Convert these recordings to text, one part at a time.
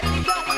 Let's do it.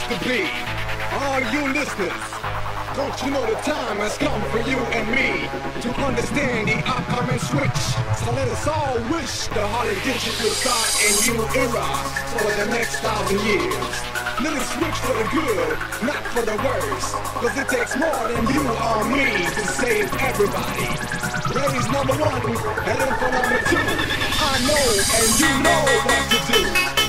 Place to be, all you listeners, don't you know the time has come for you and me to understand the upcoming switch? So let us all wish the Harley Digital start a new era for the next thousand years. Let us switch for the good, not for the worse. Cause it takes more than you or me to save everybody. Raise number one, and then for number two. I know and you know that